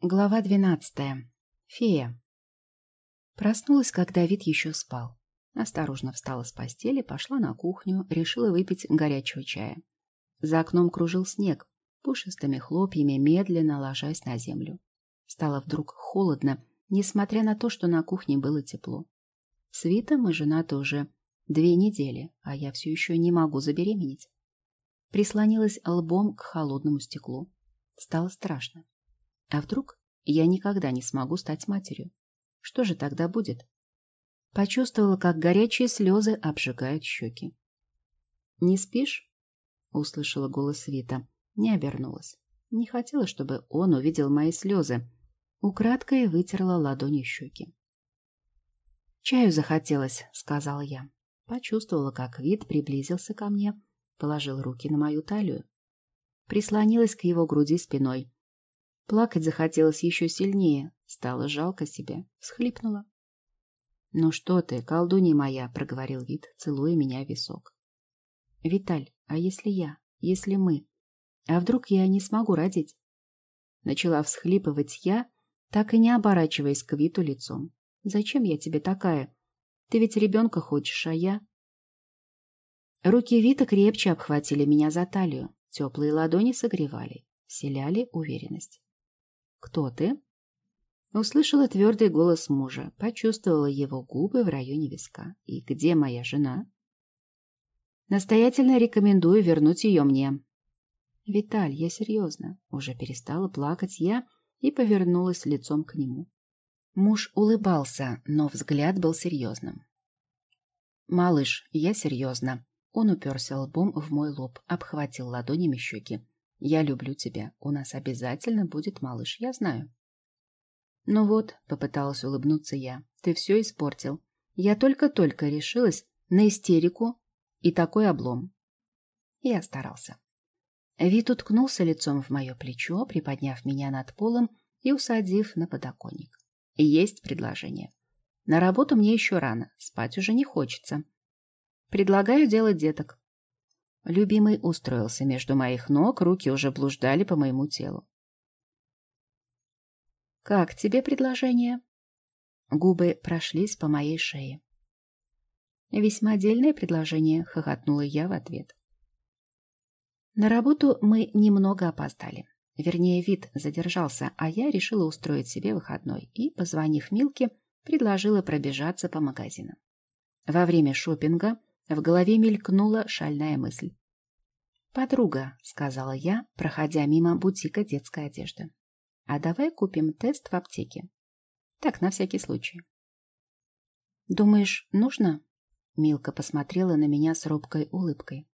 Глава двенадцатая. Фея. Проснулась, когда вид еще спал. Осторожно встала с постели, пошла на кухню, решила выпить горячего чая. За окном кружил снег, пушистыми хлопьями, медленно ложась на землю. Стало вдруг холодно, несмотря на то, что на кухне было тепло. С Витом мы женаты уже две недели, а я все еще не могу забеременеть. Прислонилась лбом к холодному стеклу. Стало страшно. А вдруг я никогда не смогу стать матерью? Что же тогда будет? Почувствовала, как горячие слезы обжигают щеки. «Не спишь?» — услышала голос Вита. Не обернулась. Не хотела, чтобы он увидел мои слезы. Украдкой вытерла ладонью щеки. «Чаю захотелось», — сказала я. Почувствовала, как вид приблизился ко мне, положил руки на мою талию. Прислонилась к его груди спиной. Плакать захотелось еще сильнее. Стало жалко себя. Всхлипнула. «Ну что ты, колдунья моя», — проговорил вид, целуя меня в висок. «Виталь, а если я? Если мы? А вдруг я не смогу родить?» Начала всхлипывать я, так и не оборачиваясь к Виту лицом. «Зачем я тебе такая? Ты ведь ребенка хочешь, а я...» Руки Вита крепче обхватили меня за талию. Теплые ладони согревали, вселяли уверенность. «Кто ты?» Услышала твердый голос мужа, почувствовала его губы в районе виска. «И где моя жена?» «Настоятельно рекомендую вернуть ее мне». «Виталь, я серьезно». Уже перестала плакать я и повернулась лицом к нему. Муж улыбался, но взгляд был серьезным. «Малыш, я серьезно». Он уперся лбом в мой лоб, обхватил ладонями щеки. Я люблю тебя. У нас обязательно будет малыш, я знаю. Ну вот, попыталась улыбнуться я. Ты все испортил. Я только-только решилась на истерику и такой облом. Я старался. Вит уткнулся лицом в мое плечо, приподняв меня над полом и усадив на подоконник. Есть предложение. На работу мне еще рано, спать уже не хочется. Предлагаю делать деток. Любимый устроился между моих ног, руки уже блуждали по моему телу. «Как тебе предложение?» Губы прошлись по моей шее. «Весьма дельное предложение», — хохотнула я в ответ. На работу мы немного опоздали. Вернее, вид задержался, а я решила устроить себе выходной и, позвонив Милке, предложила пробежаться по магазинам. Во время шопинга в голове мелькнула шальная мысль. «Подруга», — сказала я, проходя мимо бутика детской одежды. «А давай купим тест в аптеке. Так, на всякий случай». «Думаешь, нужно?» Милка посмотрела на меня с робкой улыбкой.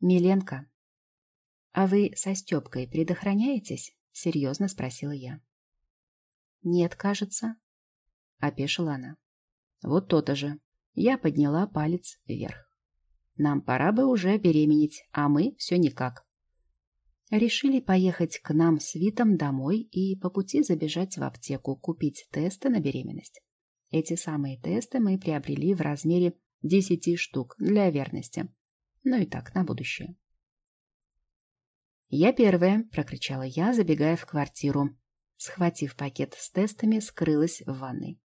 «Миленка, а вы со Степкой предохраняетесь?» — серьезно спросила я. «Нет, кажется», — опешила она. «Вот то-то же». Я подняла палец вверх. Нам пора бы уже беременеть, а мы все никак. Решили поехать к нам с Витом домой и по пути забежать в аптеку, купить тесты на беременность. Эти самые тесты мы приобрели в размере 10 штук для верности. Ну и так, на будущее. «Я первая!» — прокричала я, забегая в квартиру. Схватив пакет с тестами, скрылась в ванной.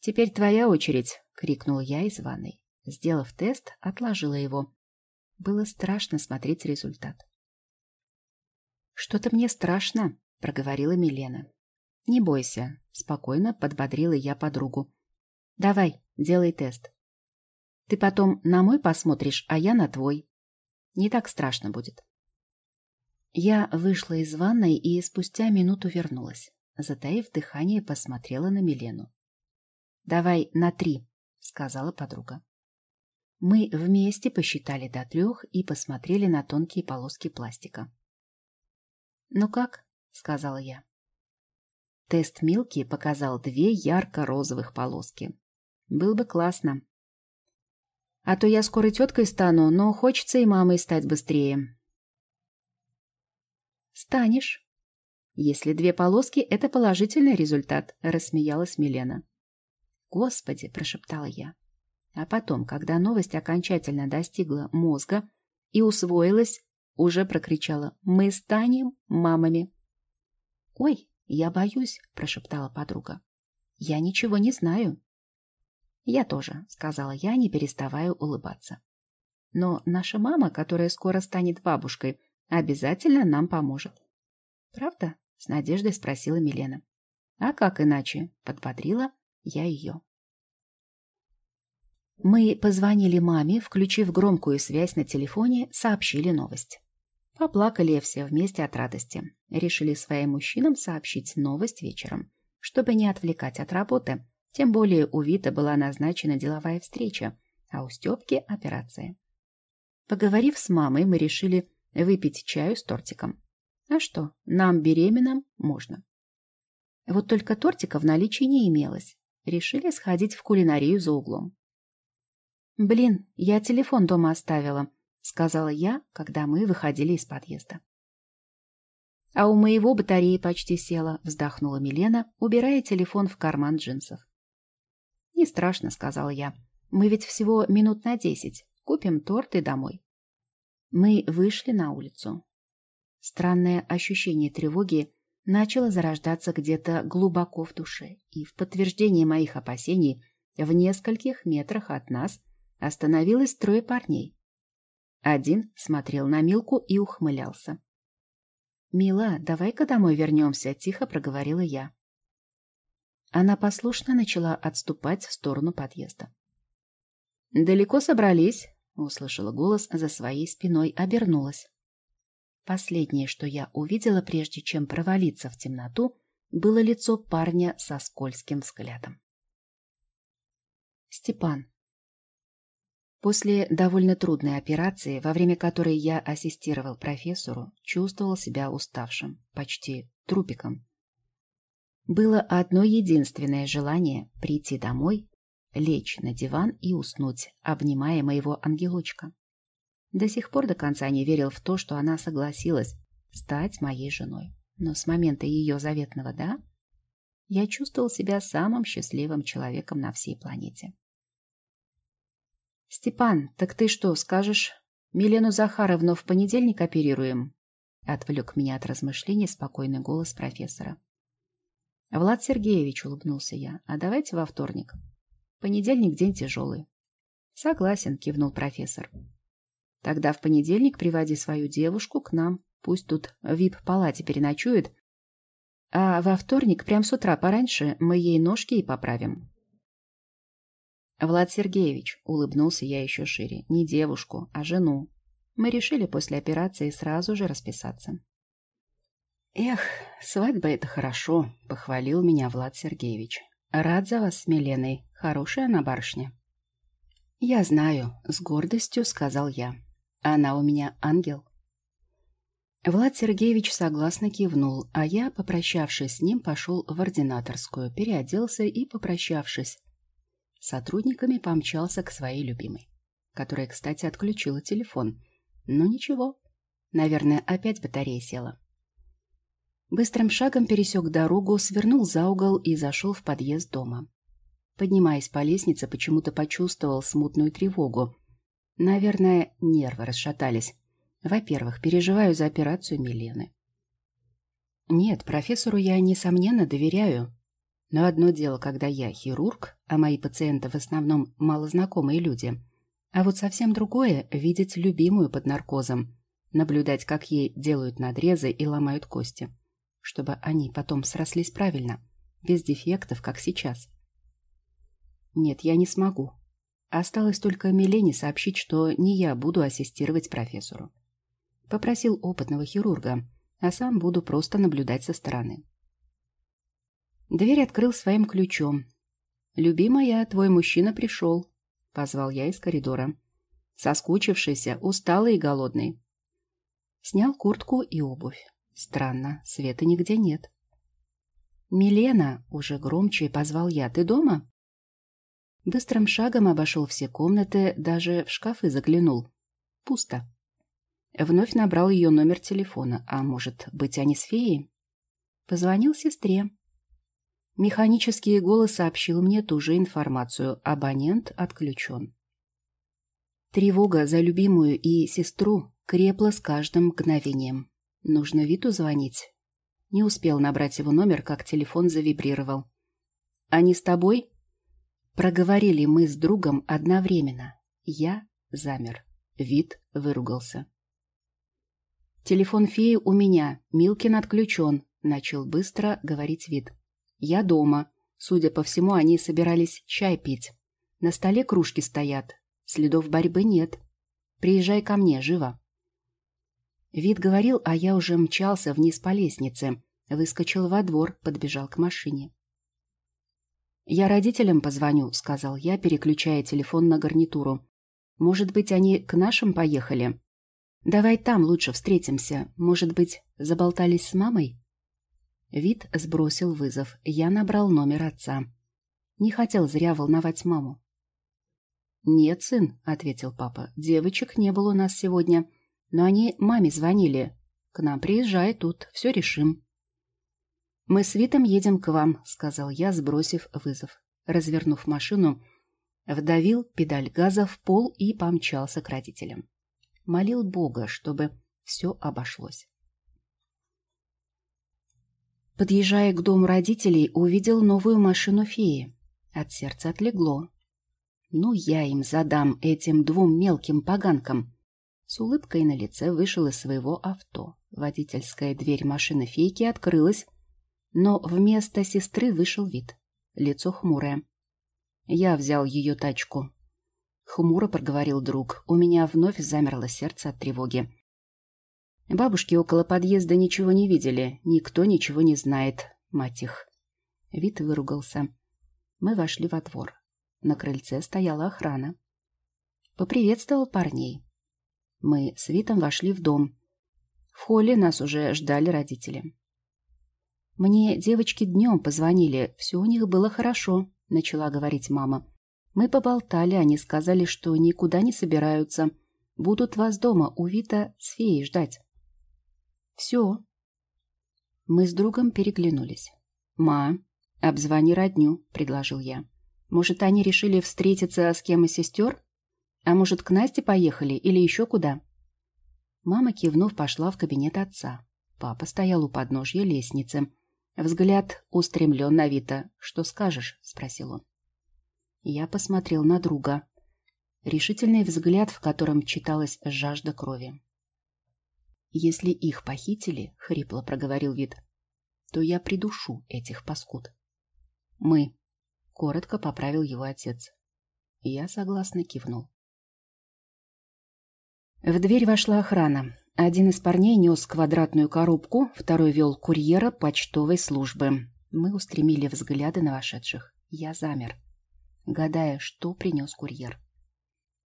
«Теперь твоя очередь!» — крикнул я из ванной. Сделав тест, отложила его. Было страшно смотреть результат. «Что-то мне страшно», — проговорила Милена. «Не бойся», — спокойно подбодрила я подругу. «Давай, делай тест. Ты потом на мой посмотришь, а я на твой. Не так страшно будет». Я вышла из ванной и спустя минуту вернулась. Затаив дыхание, посмотрела на Милену. «Давай на три», — сказала подруга. Мы вместе посчитали до трех и посмотрели на тонкие полоски пластика. «Ну как?» — сказала я. Тест Милки показал две ярко-розовых полоски. Было бы классно. А то я скоро теткой стану, но хочется и мамой стать быстрее. Станешь. Если две полоски — это положительный результат, — рассмеялась Милена. Господи, — прошептала я. А потом, когда новость окончательно достигла мозга и усвоилась, уже прокричала «Мы станем мамами». «Ой, я боюсь», — прошептала подруга. «Я ничего не знаю». «Я тоже», — сказала я, не переставая улыбаться. «Но наша мама, которая скоро станет бабушкой, обязательно нам поможет». «Правда?» — с надеждой спросила Милена. «А как иначе?» — подбодрила я ее. Мы позвонили маме, включив громкую связь на телефоне, сообщили новость. Поплакали все вместе от радости. Решили своим мужчинам сообщить новость вечером, чтобы не отвлекать от работы. Тем более у Вита была назначена деловая встреча, а у Степки – операция. Поговорив с мамой, мы решили выпить чаю с тортиком. А что, нам, беременным, можно. Вот только тортика в наличии не имелось. Решили сходить в кулинарию за углом. «Блин, я телефон дома оставила», — сказала я, когда мы выходили из подъезда. «А у моего батареи почти села», — вздохнула Милена, убирая телефон в карман джинсов. «Не страшно», — сказала я. «Мы ведь всего минут на десять. Купим торт и домой». Мы вышли на улицу. Странное ощущение тревоги начало зарождаться где-то глубоко в душе, и в подтверждение моих опасений в нескольких метрах от нас Остановилось трое парней. Один смотрел на Милку и ухмылялся. «Мила, давай-ка домой вернемся», — тихо проговорила я. Она послушно начала отступать в сторону подъезда. «Далеко собрались?» — услышала голос за своей спиной, обернулась. Последнее, что я увидела, прежде чем провалиться в темноту, было лицо парня со скользким взглядом. Степан. После довольно трудной операции, во время которой я ассистировал профессору, чувствовал себя уставшим, почти трупиком. Было одно единственное желание — прийти домой, лечь на диван и уснуть, обнимая моего ангелочка. До сих пор до конца не верил в то, что она согласилась стать моей женой. Но с момента ее заветного «да» я чувствовал себя самым счастливым человеком на всей планете. «Степан, так ты что, скажешь? Милену Захаровну в понедельник оперируем?» Отвлек меня от размышлений спокойный голос профессора. «Влад Сергеевич», — улыбнулся я, — «а давайте во вторник. Понедельник — день тяжелый». «Согласен», — кивнул профессор. «Тогда в понедельник приводи свою девушку к нам. Пусть тут в вип-палате переночует. А во вторник, прям с утра пораньше, мы ей ножки и поправим». «Влад Сергеевич», — улыбнулся я еще шире, — «не девушку, а жену. Мы решили после операции сразу же расписаться». «Эх, свадьба — это хорошо», — похвалил меня Влад Сергеевич. «Рад за вас с Миленой. Хорошая она барышня». «Я знаю», — с гордостью сказал я. «Она у меня ангел». Влад Сергеевич согласно кивнул, а я, попрощавшись с ним, пошел в ординаторскую, переоделся и, попрощавшись сотрудниками помчался к своей любимой, которая, кстати, отключила телефон. Но ничего, наверное, опять батарея села. Быстрым шагом пересек дорогу, свернул за угол и зашел в подъезд дома. Поднимаясь по лестнице, почему-то почувствовал смутную тревогу. Наверное, нервы расшатались. Во-первых, переживаю за операцию Милены. Нет, профессору я, несомненно, доверяю. Но одно дело, когда я хирург, а мои пациенты в основном малознакомые люди. А вот совсем другое — видеть любимую под наркозом, наблюдать, как ей делают надрезы и ломают кости, чтобы они потом срослись правильно, без дефектов, как сейчас. Нет, я не смогу. Осталось только Милене сообщить, что не я буду ассистировать профессору. Попросил опытного хирурга, а сам буду просто наблюдать со стороны. Дверь открыл своим ключом. «Любимая, твой мужчина пришел», — позвал я из коридора. Соскучившийся, усталый и голодный. Снял куртку и обувь. Странно, света нигде нет. «Милена!» — уже громче позвал я. «Ты дома?» Быстрым шагом обошел все комнаты, даже в шкафы заглянул. Пусто. Вновь набрал ее номер телефона. А может быть, они с феей? Позвонил сестре. Механический голос сообщил мне ту же информацию. Абонент отключен. Тревога за любимую и сестру крепла с каждым мгновением. Нужно Виту звонить. Не успел набрать его номер, как телефон завибрировал. «Они с тобой?» Проговорили мы с другом одновременно. Я замер. Вид выругался. «Телефон феи у меня, Милкин отключен», — начал быстро говорить Вид. «Я дома. Судя по всему, они собирались чай пить. На столе кружки стоят. Следов борьбы нет. Приезжай ко мне, живо». Вид говорил, а я уже мчался вниз по лестнице. Выскочил во двор, подбежал к машине. «Я родителям позвоню», — сказал я, переключая телефон на гарнитуру. «Может быть, они к нашим поехали?» «Давай там лучше встретимся. Может быть, заболтались с мамой?» Вид сбросил вызов. Я набрал номер отца. Не хотел зря волновать маму. «Нет, сын», — ответил папа. «Девочек не было у нас сегодня. Но они маме звонили. К нам приезжай тут, все решим. «Мы с Витом едем к вам», — сказал я, сбросив вызов. Развернув машину, вдавил педаль газа в пол и помчался к родителям. Молил Бога, чтобы все обошлось. Подъезжая к дому родителей, увидел новую машину феи. От сердца отлегло. Ну, я им задам этим двум мелким поганкам. С улыбкой на лице вышел из своего авто. Водительская дверь машины фейки открылась, но вместо сестры вышел вид. Лицо хмурое. Я взял ее тачку. Хмуро проговорил друг. У меня вновь замерло сердце от тревоги. Бабушки около подъезда ничего не видели. Никто ничего не знает. Мать их. Вид выругался. Мы вошли во двор. На крыльце стояла охрана. Поприветствовал парней. Мы с Витом вошли в дом. В холле нас уже ждали родители. «Мне девочки днем позвонили, все у них было хорошо», — начала говорить мама. «Мы поболтали, они сказали, что никуда не собираются. Будут вас дома у Вита с феей ждать». «Все». Мы с другом переглянулись. «Ма, обзвони родню», — предложил я. «Может, они решили встретиться с кем из сестер?» А может, к Насте поехали или еще куда?» Мама, кивнув, пошла в кабинет отца. Папа стоял у подножья лестницы. Взгляд устремлен на Вита. «Что скажешь?» — спросил он. Я посмотрел на друга. Решительный взгляд, в котором читалась жажда крови. «Если их похитили, — хрипло проговорил Вит, — то я придушу этих паскуд». «Мы», — коротко поправил его отец. Я согласно кивнул. В дверь вошла охрана. Один из парней нес квадратную коробку, второй вел курьера почтовой службы. Мы устремили взгляды на вошедших. Я замер, гадая, что принес курьер.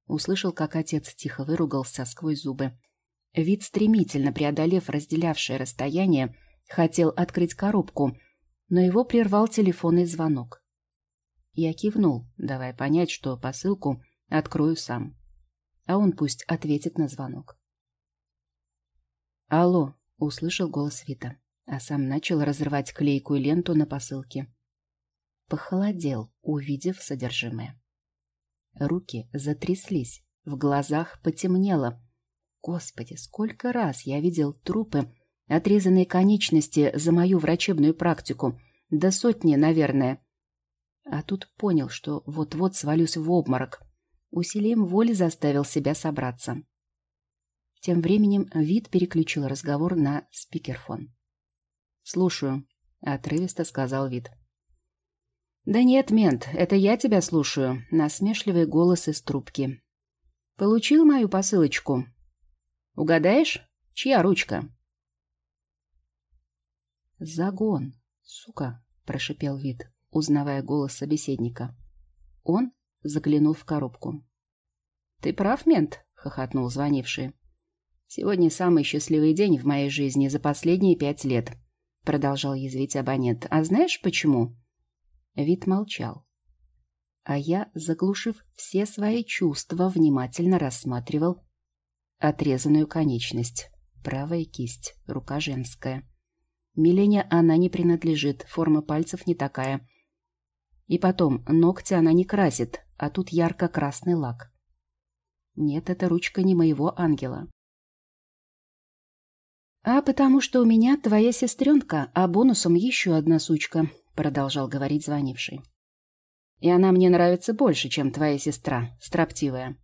Услышал, как отец тихо выругался сквозь зубы. Вид, стремительно преодолев разделявшее расстояние, хотел открыть коробку, но его прервал телефонный звонок. Я кивнул, давая понять, что посылку открою сам а он пусть ответит на звонок. «Алло», — услышал голос Вита, а сам начал разрывать клейкую ленту на посылке. Похолодел, увидев содержимое. Руки затряслись, в глазах потемнело. Господи, сколько раз я видел трупы, отрезанные конечности за мою врачебную практику, до сотни, наверное. А тут понял, что вот-вот свалюсь в обморок. Усилием воли заставил себя собраться. Тем временем Вид переключил разговор на спикерфон. «Слушаю», — отрывисто сказал Вид. «Да нет, мент, это я тебя слушаю», — насмешливый голос из трубки. «Получил мою посылочку? Угадаешь, чья ручка?» «Загон, сука», — прошипел Вид, узнавая голос собеседника. Он заглянул в коробку. «Ты прав, мент», — хохотнул звонивший. «Сегодня самый счастливый день в моей жизни за последние пять лет», — продолжал язвить абонент. «А знаешь почему?» Вид молчал. А я, заглушив все свои чувства, внимательно рассматривал отрезанную конечность. Правая кисть, рука женская. Милене она не принадлежит, форма пальцев не такая. И потом, ногти она не красит, а тут ярко-красный лак. Нет, эта ручка не моего ангела. «А потому что у меня твоя сестренка, а бонусом еще одна сучка», — продолжал говорить звонивший. «И она мне нравится больше, чем твоя сестра, строптивая.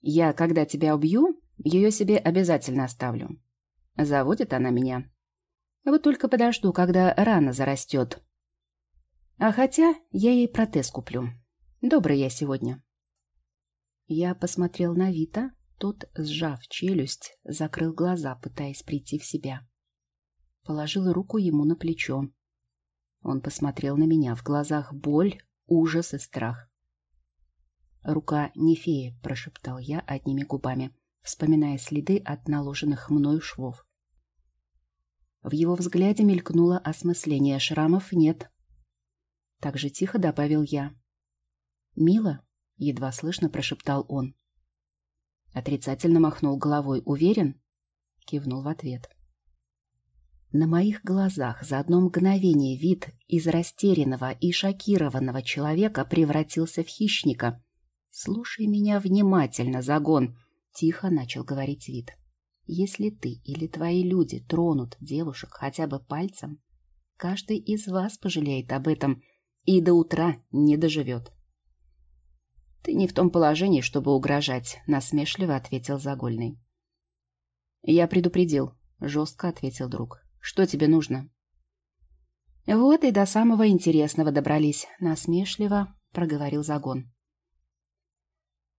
Я, когда тебя убью, ее себе обязательно оставлю. Заводит она меня. Вот только подожду, когда рана зарастет. А хотя я ей протез куплю. Добрый я сегодня». Я посмотрел на Вита, тот, сжав челюсть, закрыл глаза, пытаясь прийти в себя. Положил руку ему на плечо. Он посмотрел на меня, в глазах боль, ужас и страх. «Рука не феи», — прошептал я одними губами, вспоминая следы от наложенных мною швов. В его взгляде мелькнуло осмысление. Шрамов нет. Так же тихо добавил я. «Мило?» — едва слышно прошептал он. Отрицательно махнул головой. «Уверен?» Кивнул в ответ. На моих глазах за одно мгновение вид из растерянного и шокированного человека превратился в хищника. «Слушай меня внимательно, загон!» — тихо начал говорить вид. «Если ты или твои люди тронут девушек хотя бы пальцем, каждый из вас пожалеет об этом и до утра не доживет. «Ты не в том положении, чтобы угрожать», — насмешливо ответил Загольный. «Я предупредил», — жестко ответил друг. «Что тебе нужно?» «Вот и до самого интересного добрались», — насмешливо проговорил Загон.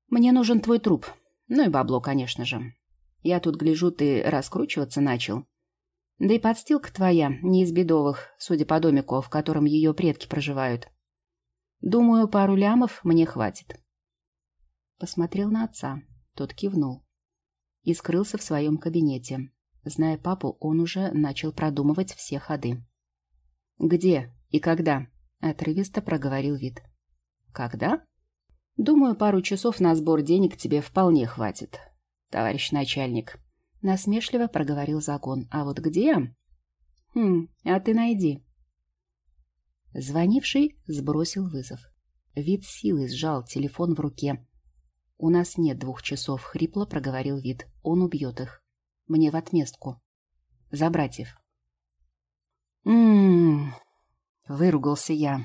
«Мне нужен твой труп. Ну и бабло, конечно же. Я тут гляжу, ты раскручиваться начал. Да и подстилка твоя не из бедовых, судя по домику, в котором ее предки проживают. Думаю, пару лямов мне хватит. Посмотрел на отца. Тот кивнул. И скрылся в своем кабинете. Зная папу, он уже начал продумывать все ходы. «Где и когда?» — отрывисто проговорил вид. «Когда?» «Думаю, пару часов на сбор денег тебе вполне хватит, товарищ начальник», — насмешливо проговорил загон. «А вот где?» «Хм, а ты найди». Звонивший сбросил вызов. Вид силой сжал телефон в руке, «У нас нет двух часов», — хрипло проговорил вид. «Он убьет их. Мне в отместку. За братьев». «М-м-м», выругался я.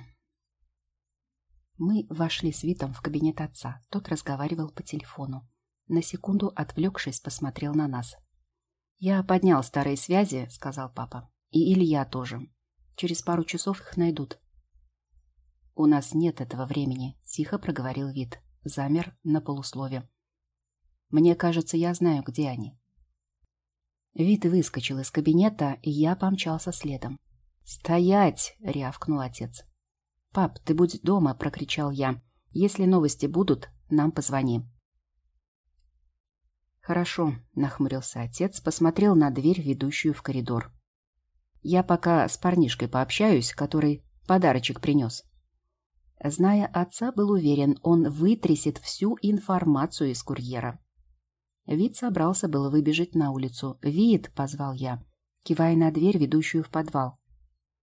Мы вошли с Витом в кабинет отца. Тот разговаривал по телефону. На секунду, отвлекшись, посмотрел на нас. «Я поднял старые связи», — сказал папа. «И Илья тоже. Через пару часов их найдут». «У нас нет этого времени», — тихо проговорил Вит замер на полуслове. Мне кажется, я знаю, где они. Вит выскочил из кабинета, и я помчался следом. «Стоять!» — рявкнул отец. «Пап, ты будь дома!» — прокричал я. «Если новости будут, нам позвони». «Хорошо», — нахмурился отец, посмотрел на дверь, ведущую в коридор. «Я пока с парнишкой пообщаюсь, который подарочек принес». Зная отца, был уверен, он вытрясет всю информацию из курьера. Вид собрался было выбежать на улицу. «Вид!» — позвал я, кивая на дверь, ведущую в подвал.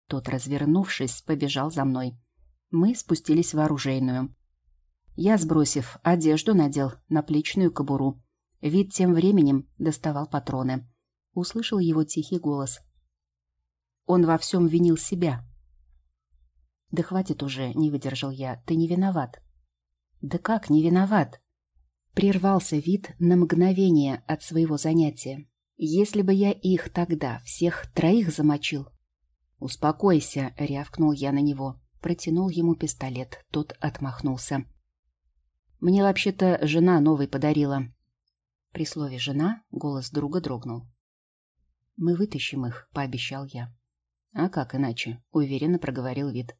Тот, развернувшись, побежал за мной. Мы спустились в оружейную. Я, сбросив одежду, надел наплечную кобуру. Вид тем временем доставал патроны. Услышал его тихий голос. Он во всем винил себя. «Да хватит уже», — не выдержал я. «Ты не виноват». «Да как не виноват?» Прервался вид на мгновение от своего занятия. «Если бы я их тогда, всех троих замочил...» «Успокойся», — рявкнул я на него. Протянул ему пистолет. Тот отмахнулся. «Мне вообще-то жена новый подарила». При слове «жена» голос друга дрогнул. «Мы вытащим их», — пообещал я. «А как иначе?» — уверенно проговорил вид.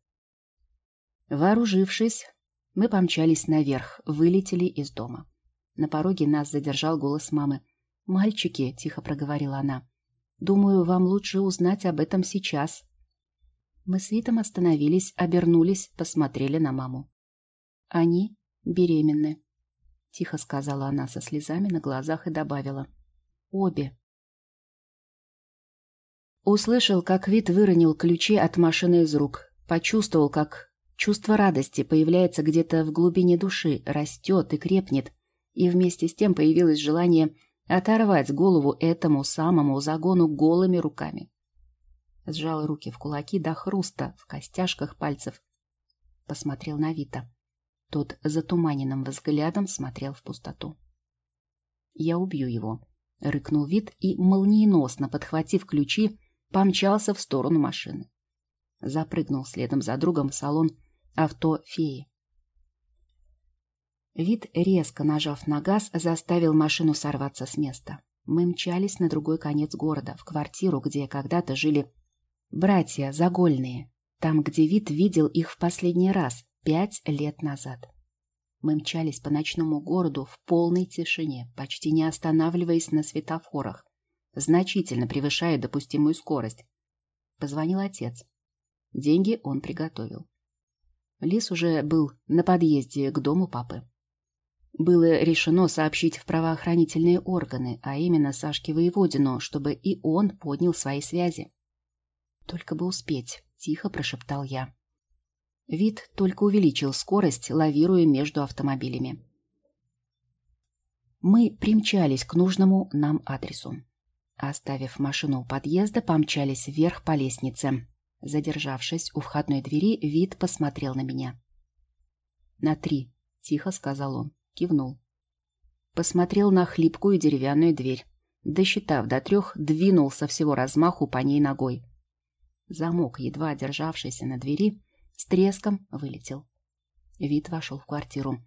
Вооружившись, мы помчались наверх, вылетели из дома. На пороге нас задержал голос мамы. «Мальчики», — тихо проговорила она, — «думаю, вам лучше узнать об этом сейчас». Мы с Витом остановились, обернулись, посмотрели на маму. «Они беременны», — тихо сказала она со слезами на глазах и добавила. «Обе». Услышал, как Вит выронил ключи от машины из рук. Почувствовал, как Чувство радости появляется где-то в глубине души, растет и крепнет, и вместе с тем появилось желание оторвать голову этому самому загону голыми руками. Сжал руки в кулаки до хруста в костяшках пальцев. Посмотрел на Вита. Тот затуманенным взглядом смотрел в пустоту. «Я убью его», — рыкнул Вит и, молниеносно подхватив ключи, помчался в сторону машины. Запрыгнул следом за другом в салон авто феи. Вид, резко нажав на газ, заставил машину сорваться с места. Мы мчались на другой конец города, в квартиру, где когда-то жили братья Загольные, там, где Вид видел их в последний раз, пять лет назад. Мы мчались по ночному городу в полной тишине, почти не останавливаясь на светофорах, значительно превышая допустимую скорость. Позвонил отец. Деньги он приготовил. Лис уже был на подъезде к дому папы. Было решено сообщить в правоохранительные органы, а именно Сашке Воеводину, чтобы и он поднял свои связи. «Только бы успеть», — тихо прошептал я. Вид только увеличил скорость, лавируя между автомобилями. Мы примчались к нужному нам адресу. Оставив машину у подъезда, помчались вверх по лестнице. Задержавшись у входной двери, Вид посмотрел на меня. «На три», — тихо сказал он. Кивнул. Посмотрел на хлипкую деревянную дверь. Досчитав до трех, двинул со всего размаху по ней ногой. Замок, едва державшийся на двери, с треском вылетел. Вид вошел в квартиру.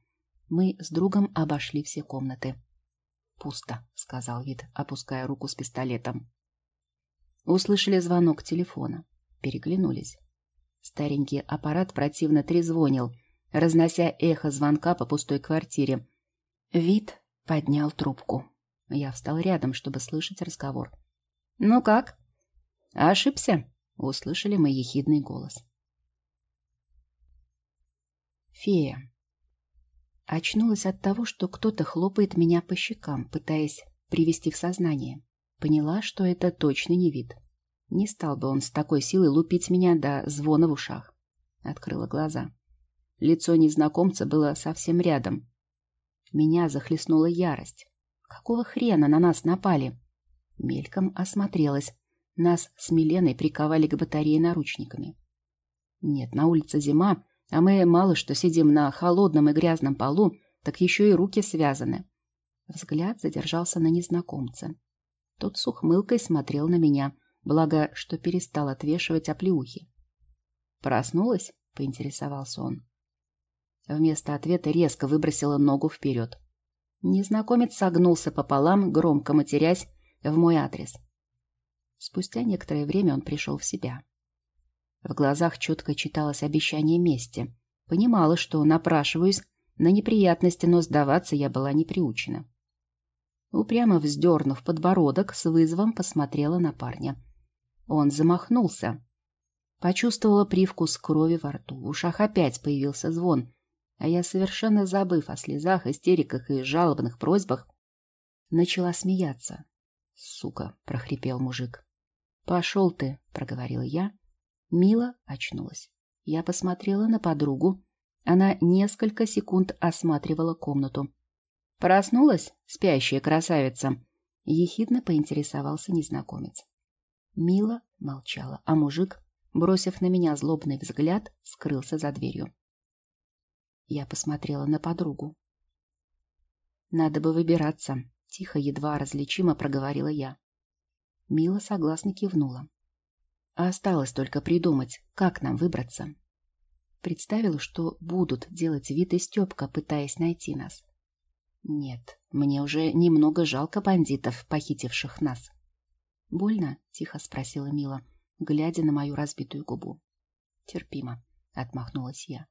Мы с другом обошли все комнаты. «Пусто», — сказал Вид, опуская руку с пистолетом. Услышали звонок телефона. Переглянулись. Старенький аппарат противно трезвонил — разнося эхо звонка по пустой квартире. Вид поднял трубку. Я встал рядом, чтобы слышать разговор. «Ну как?» «Ошибся?» — услышали мы ехидный голос. Фея. Очнулась от того, что кто-то хлопает меня по щекам, пытаясь привести в сознание. Поняла, что это точно не вид. Не стал бы он с такой силой лупить меня до звона в ушах. Открыла глаза. Лицо незнакомца было совсем рядом. Меня захлестнула ярость. Какого хрена на нас напали? Мельком осмотрелась. Нас с Миленой приковали к батарее наручниками. Нет, на улице зима, а мы мало что сидим на холодном и грязном полу, так еще и руки связаны. Взгляд задержался на незнакомце. Тот с ухмылкой смотрел на меня, благо, что перестал отвешивать оплеухи. «Проснулась?» — поинтересовался он. Вместо ответа резко выбросила ногу вперед. Незнакомец согнулся пополам, громко матерясь в мой адрес. Спустя некоторое время он пришел в себя. В глазах четко читалось обещание мести. Понимала, что напрашиваюсь на неприятности, но сдаваться я была не приучена. Упрямо вздернув подбородок, с вызовом посмотрела на парня. Он замахнулся. Почувствовала привкус крови во рту. В ушах опять появился звон. А я, совершенно забыв о слезах, истериках и жалобных просьбах, начала смеяться. «Сука!» — прохрипел мужик. «Пошел ты!» — проговорила я. Мила очнулась. Я посмотрела на подругу. Она несколько секунд осматривала комнату. «Проснулась, спящая красавица?» Ехидно поинтересовался незнакомец. Мила молчала, а мужик, бросив на меня злобный взгляд, скрылся за дверью. Я посмотрела на подругу. «Надо бы выбираться», — тихо, едва различимо проговорила я. Мила согласно кивнула. А осталось только придумать, как нам выбраться. Представила, что будут делать вид и Степка, пытаясь найти нас. Нет, мне уже немного жалко бандитов, похитивших нас. «Больно?» — тихо спросила Мила, глядя на мою разбитую губу. «Терпимо», — отмахнулась я.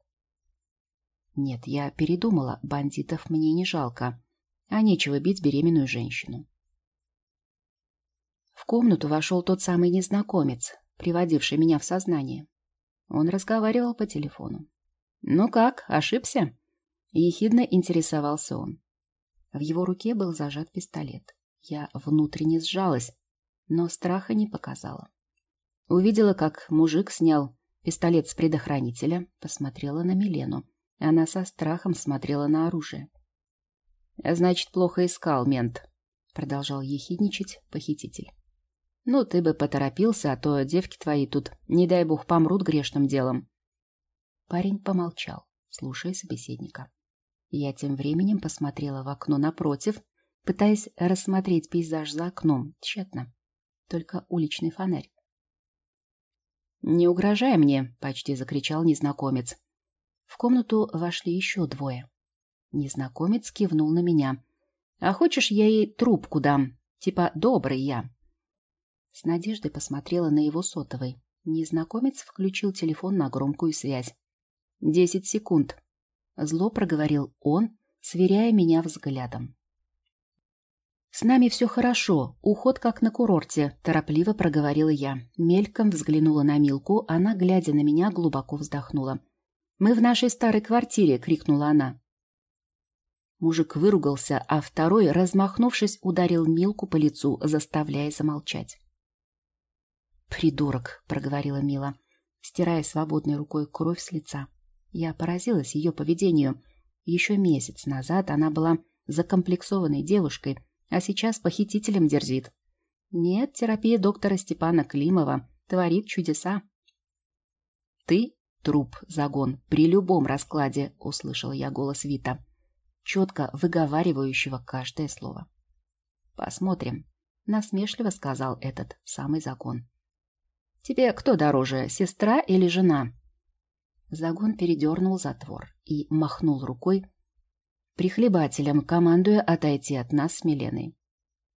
Нет, я передумала, бандитов мне не жалко, а нечего бить беременную женщину. В комнату вошел тот самый незнакомец, приводивший меня в сознание. Он разговаривал по телефону. «Ну как, ошибся?» Ехидно интересовался он. В его руке был зажат пистолет. Я внутренне сжалась, но страха не показала. Увидела, как мужик снял пистолет с предохранителя, посмотрела на Милену. Она со страхом смотрела на оружие. «Значит, плохо искал мент», продолжал ехидничать похититель. Ну, ты бы поторопился, а то девки твои тут, не дай бог, помрут грешным делом. Парень помолчал, слушая собеседника. Я тем временем посмотрела в окно напротив, пытаясь рассмотреть пейзаж за окном. Тщетно. Только уличный фонарь. «Не угрожай мне!» — почти закричал незнакомец. В комнату вошли еще двое. Незнакомец кивнул на меня. «А хочешь, я ей трубку дам? Типа добрый я?» С надеждой посмотрела на его сотовый. Незнакомец включил телефон на громкую связь. «Десять секунд», — зло проговорил он, сверяя меня взглядом. «С нами все хорошо, уход как на курорте», – торопливо проговорила я. Мельком взглянула на Милку, она, глядя на меня, глубоко вздохнула. «Мы в нашей старой квартире», – крикнула она. Мужик выругался, а второй, размахнувшись, ударил Милку по лицу, заставляя замолчать. «Придурок», — проговорила Мила, стирая свободной рукой кровь с лица. Я поразилась ее поведению. Еще месяц назад она была закомплексованной девушкой, а сейчас похитителем дерзит. Нет, терапия доктора Степана Климова творит чудеса. «Ты — труп, загон, при любом раскладе», — услышала я голос Вита, четко выговаривающего каждое слово. «Посмотрим», — насмешливо сказал этот самый загон. Тебе кто дороже, сестра или жена?» Загон передернул затвор и махнул рукой прихлебателям, командуя отойти от нас с Миленой.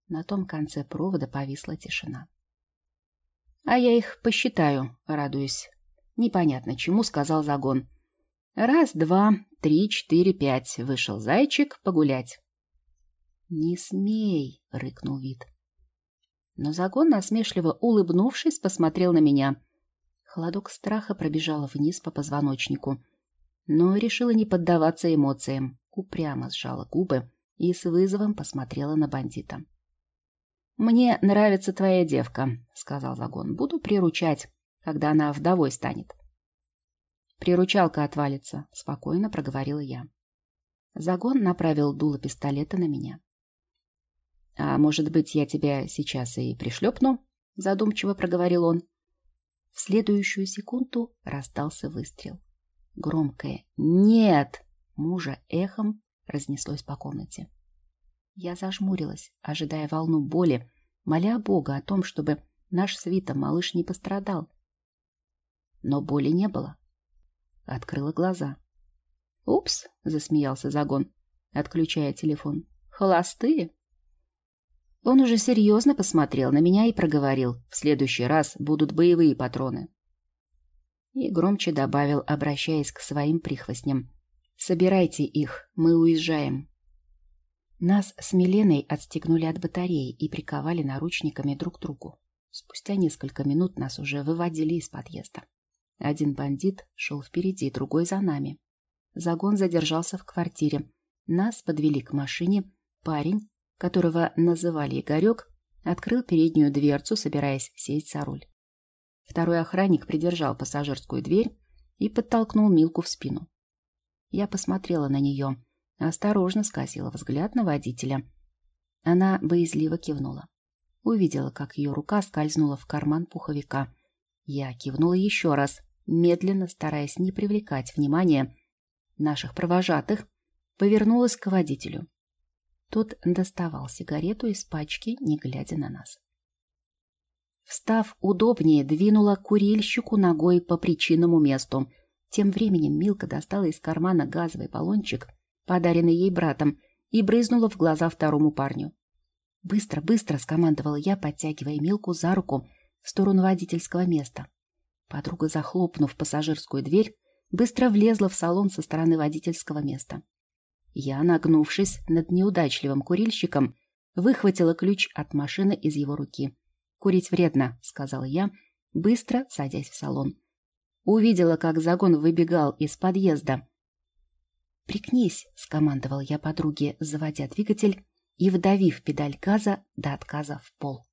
На том конце провода повисла тишина. «А я их посчитаю», — радуюсь. «Непонятно чему», — сказал Загон. «Раз, два, три, четыре, пять», — вышел зайчик погулять. «Не смей», — рыкнул вид. Но загон, насмешливо улыбнувшись, посмотрел на меня. Холодок страха пробежал вниз по позвоночнику. Но решила не поддаваться эмоциям. Упрямо сжала губы и с вызовом посмотрела на бандита. «Мне нравится твоя девка», — сказал Загон. «Буду приручать, когда она вдовой станет». «Приручалка отвалится», — спокойно проговорила я. Загон направил дуло пистолета на меня. «А может быть, я тебя сейчас и пришлепну?» — задумчиво проговорил он. В следующую секунду раздался выстрел. Громкое «Нет!» мужа эхом разнеслось по комнате. Я зажмурилась, ожидая волну боли, моля Бога о том, чтобы наш свита малыш не пострадал. Но боли не было. Открыла глаза. «Упс!» — засмеялся Загон, отключая телефон. «Холостые?» Он уже серьезно посмотрел на меня и проговорил. В следующий раз будут боевые патроны. И громче добавил, обращаясь к своим прихвостням. «Собирайте их, мы уезжаем». Нас с Миленой отстегнули от батареи и приковали наручниками друг к другу. Спустя несколько минут нас уже выводили из подъезда. Один бандит шел впереди, другой за нами. Загон задержался в квартире. Нас подвели к машине. Парень которого называли Игорек, открыл переднюю дверцу, собираясь сесть за руль. Второй охранник придержал пассажирскую дверь и подтолкнул Милку в спину. Я посмотрела на нее, осторожно скосила взгляд на водителя. Она боязливо кивнула. Увидела, как ее рука скользнула в карман пуховика. Я кивнула еще раз, медленно, стараясь не привлекать внимания наших провожатых, повернулась к водителю. Тот доставал сигарету из пачки, не глядя на нас. Встав удобнее, двинула курильщику ногой по причинному месту. Тем временем Милка достала из кармана газовый баллончик, подаренный ей братом, и брызнула в глаза второму парню. «Быстро, быстро!» — скомандовала я, подтягивая Милку за руку в сторону водительского места. Подруга, захлопнув пассажирскую дверь, быстро влезла в салон со стороны водительского места. Я, нагнувшись над неудачливым курильщиком, выхватила ключ от машины из его руки. «Курить вредно», — сказала я, быстро садясь в салон. Увидела, как загон выбегал из подъезда. «Прикнись», — скомандовал я подруге, заводя двигатель и вдавив педаль газа до отказа в пол.